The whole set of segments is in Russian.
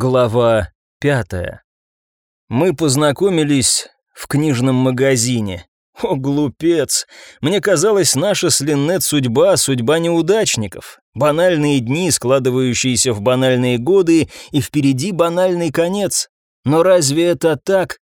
Глава пятая. Мы познакомились в книжном магазине. О, глупец! Мне казалось, наша с Линнет судьба — судьба неудачников. Банальные дни, складывающиеся в банальные годы, и впереди банальный конец. Но разве это так?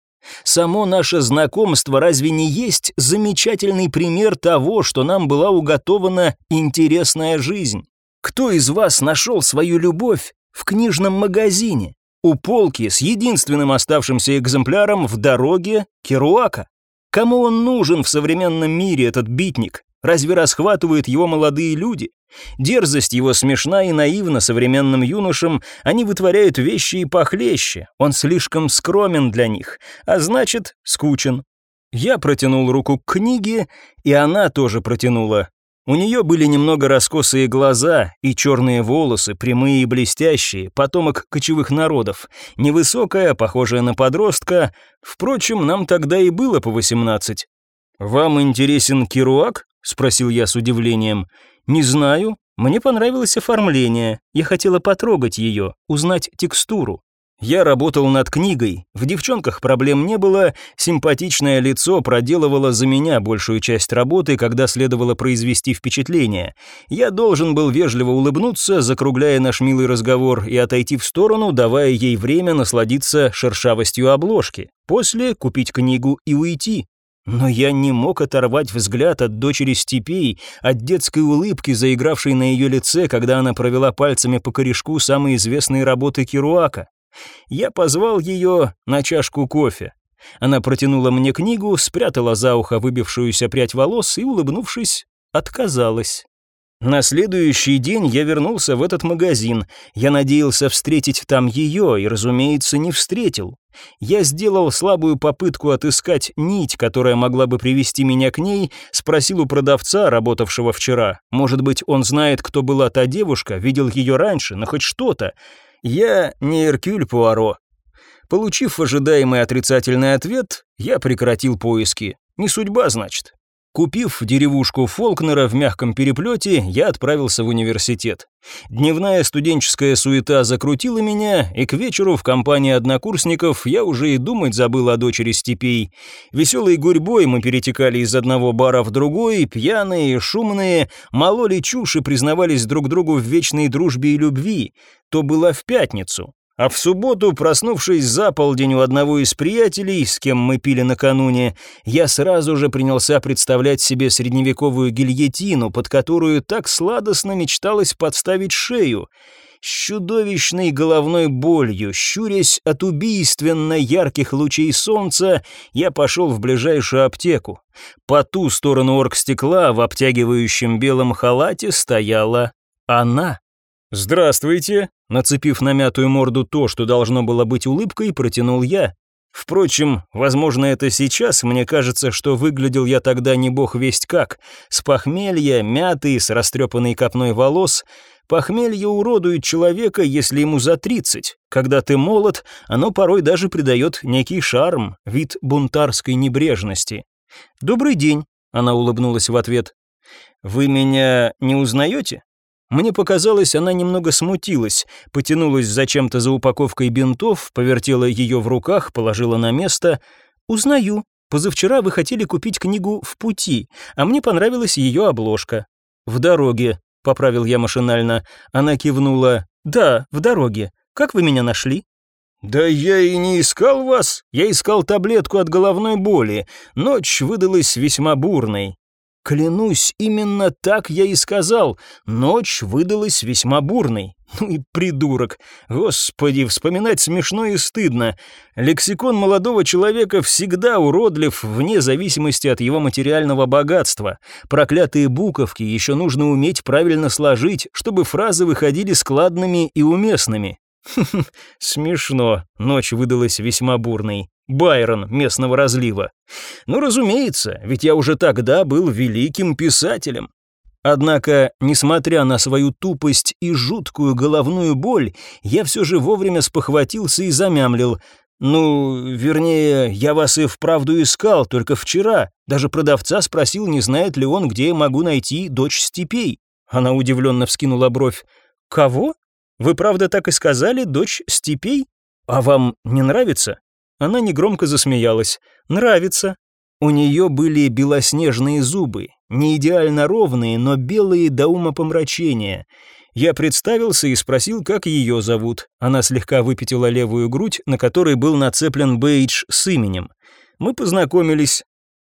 Само наше знакомство разве не есть замечательный пример того, что нам была уготована интересная жизнь? Кто из вас нашел свою любовь в книжном магазине, у полки с единственным оставшимся экземпляром в дороге Керуака. Кому он нужен в современном мире, этот битник? Разве расхватывают его молодые люди? Дерзость его смешна и наивна современным юношам, они вытворяют вещи и похлеще, он слишком скромен для них, а значит, скучен. Я протянул руку к книге, и она тоже протянула. У нее были немного раскосые глаза и черные волосы, прямые и блестящие, потомок кочевых народов, невысокая, похожая на подростка, впрочем, нам тогда и было по восемнадцать. «Вам интересен Керуак?» — спросил я с удивлением. «Не знаю. Мне понравилось оформление. Я хотела потрогать ее, узнать текстуру. Я работал над книгой, в девчонках проблем не было, симпатичное лицо проделывало за меня большую часть работы, когда следовало произвести впечатление. Я должен был вежливо улыбнуться, закругляя наш милый разговор, и отойти в сторону, давая ей время насладиться шершавостью обложки. После купить книгу и уйти. Но я не мог оторвать взгляд от дочери степей, от детской улыбки, заигравшей на ее лице, когда она провела пальцами по корешку самой известной работы Керуака. Я позвал ее на чашку кофе. Она протянула мне книгу, спрятала за ухо выбившуюся прядь волос и, улыбнувшись, отказалась. На следующий день я вернулся в этот магазин. Я надеялся встретить там ее и, разумеется, не встретил. Я сделал слабую попытку отыскать нить, которая могла бы привести меня к ней, спросил у продавца, работавшего вчера. Может быть, он знает, кто была та девушка, видел ее раньше, но хоть что-то. Я не Эркюль Пуаро. Получив ожидаемый отрицательный ответ, я прекратил поиски. Не судьба, значит. Купив деревушку Фолкнера в мягком переплете, я отправился в университет. Дневная студенческая суета закрутила меня, и к вечеру в компании однокурсников я уже и думать забыл о дочери степей. Веселой гурьбой мы перетекали из одного бара в другой, пьяные, шумные, мололи чушь и признавались друг другу в вечной дружбе и любви. То было в пятницу. А в субботу, проснувшись за полдень у одного из приятелей, с кем мы пили накануне, я сразу же принялся представлять себе средневековую гильотину, под которую так сладостно мечталось подставить шею. С чудовищной головной болью, щурясь от убийственно ярких лучей солнца, я пошел в ближайшую аптеку. По ту сторону оргстекла в обтягивающем белом халате стояла она. «Здравствуйте!» Нацепив на мятую морду то, что должно было быть улыбкой, протянул я. Впрочем, возможно, это сейчас, мне кажется, что выглядел я тогда не бог весть как. С похмелья, мятый, с растрепанной копной волос. Похмелье уродует человека, если ему за тридцать. Когда ты молод, оно порой даже придает некий шарм, вид бунтарской небрежности. «Добрый день», — она улыбнулась в ответ. «Вы меня не узнаете?» Мне показалось, она немного смутилась, потянулась зачем-то за упаковкой бинтов, повертела ее в руках, положила на место. «Узнаю. Позавчера вы хотели купить книгу «В пути», а мне понравилась ее обложка». «В дороге», — поправил я машинально. Она кивнула. «Да, в дороге. Как вы меня нашли?» «Да я и не искал вас. Я искал таблетку от головной боли. Ночь выдалась весьма бурной. Клянусь, именно так я и сказал. Ночь выдалась весьма бурной. Ну и придурок. Господи, вспоминать смешно и стыдно. Лексикон молодого человека всегда уродлив, вне зависимости от его материального богатства. Проклятые буковки еще нужно уметь правильно сложить, чтобы фразы выходили складными и уместными. Смешно. Ночь выдалась весьма бурной. Байрон местного разлива. Ну, разумеется, ведь я уже тогда был великим писателем. Однако, несмотря на свою тупость и жуткую головную боль, я все же вовремя спохватился и замямлил. «Ну, вернее, я вас и вправду искал только вчера. Даже продавца спросил, не знает ли он, где я могу найти дочь степей». Она удивленно вскинула бровь. «Кого?» Вы правда так и сказали, дочь степей? А вам не нравится?» Она негромко засмеялась. «Нравится». У нее были белоснежные зубы, не идеально ровные, но белые до умопомрачения. Я представился и спросил, как ее зовут. Она слегка выпятила левую грудь, на которой был нацеплен бейдж с именем. Мы познакомились.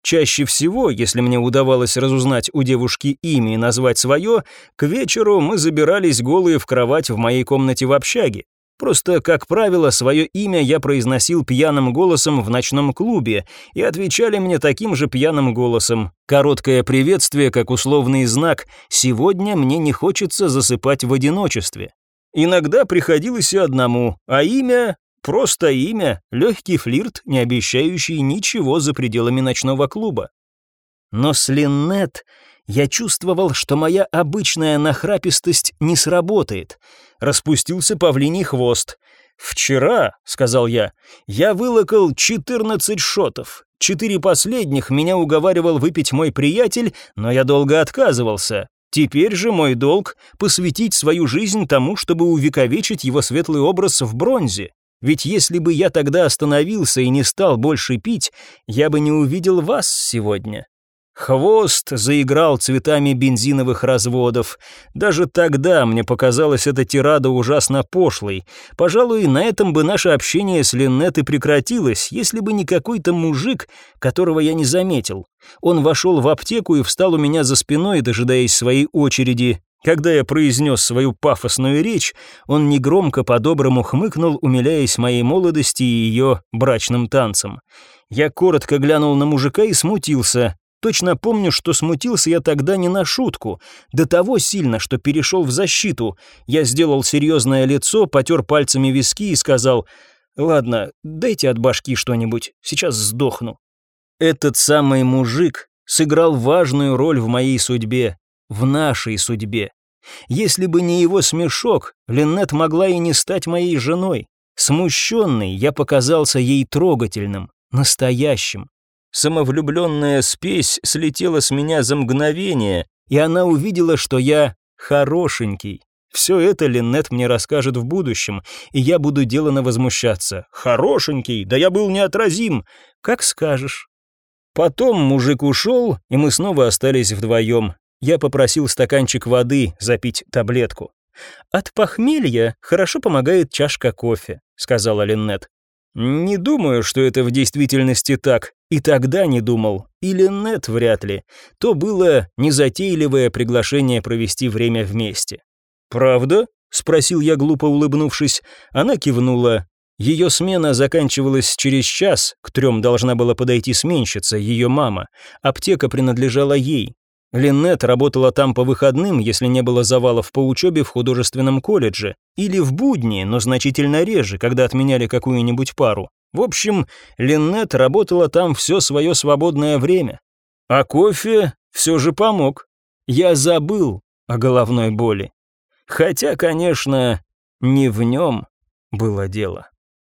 Чаще всего, если мне удавалось разузнать у девушки имя и назвать свое, к вечеру мы забирались голые в кровать в моей комнате в общаге. Просто, как правило, свое имя я произносил пьяным голосом в ночном клубе, и отвечали мне таким же пьяным голосом. Короткое приветствие, как условный знак «Сегодня мне не хочется засыпать в одиночестве». Иногда приходилось и одному, а имя — просто имя, легкий флирт, не обещающий ничего за пределами ночного клуба. Но с Линнет я чувствовал, что моя обычная нахрапистость не сработает. Распустился павлиний хвост. «Вчера», — сказал я, — «я вылокал 14 шотов. Четыре последних меня уговаривал выпить мой приятель, но я долго отказывался. Теперь же мой долг — посвятить свою жизнь тому, чтобы увековечить его светлый образ в бронзе. Ведь если бы я тогда остановился и не стал больше пить, я бы не увидел вас сегодня. Хвост заиграл цветами бензиновых разводов. Даже тогда мне показалась эта тирада ужасно пошлой. Пожалуй, на этом бы наше общение с Линнет и прекратилось, если бы не какой-то мужик, которого я не заметил. Он вошел в аптеку и встал у меня за спиной, дожидаясь своей очереди. Когда я произнес свою пафосную речь, он негромко по-доброму хмыкнул, умиляясь моей молодости и ее брачным танцем. Я коротко глянул на мужика и смутился. Точно помню, что смутился я тогда не на шутку, до того сильно, что перешел в защиту. Я сделал серьезное лицо, потер пальцами виски и сказал, «Ладно, дайте от башки что-нибудь, сейчас сдохну». Этот самый мужик сыграл важную роль в моей судьбе, в нашей судьбе. Если бы не его смешок, Линнет могла и не стать моей женой. Смущенный, я показался ей трогательным, настоящим. Самовлюбленная спесь слетела с меня за мгновение, и она увидела, что я хорошенький. Все это Линнет мне расскажет в будущем, и я буду делано возмущаться. Хорошенький, да я был неотразим. Как скажешь. Потом мужик ушел, и мы снова остались вдвоем. Я попросил стаканчик воды, запить таблетку. «От похмелья хорошо помогает чашка кофе», — сказала Линнет. Не думаю, что это в действительности так. И тогда не думал. Или нет, вряд ли. То было незатейливое приглашение провести время вместе. «Правда?» — спросил я, глупо улыбнувшись. Она кивнула. Ее смена заканчивалась через час, к трем должна была подойти сменщица, ее мама. Аптека принадлежала ей. Линнет работала там по выходным, если не было завалов по учебе в художественном колледже, или в будни, но значительно реже, когда отменяли какую-нибудь пару. В общем, Линнет работала там все свое свободное время. А кофе все же помог. Я забыл о головной боли. Хотя, конечно, не в нем было дело.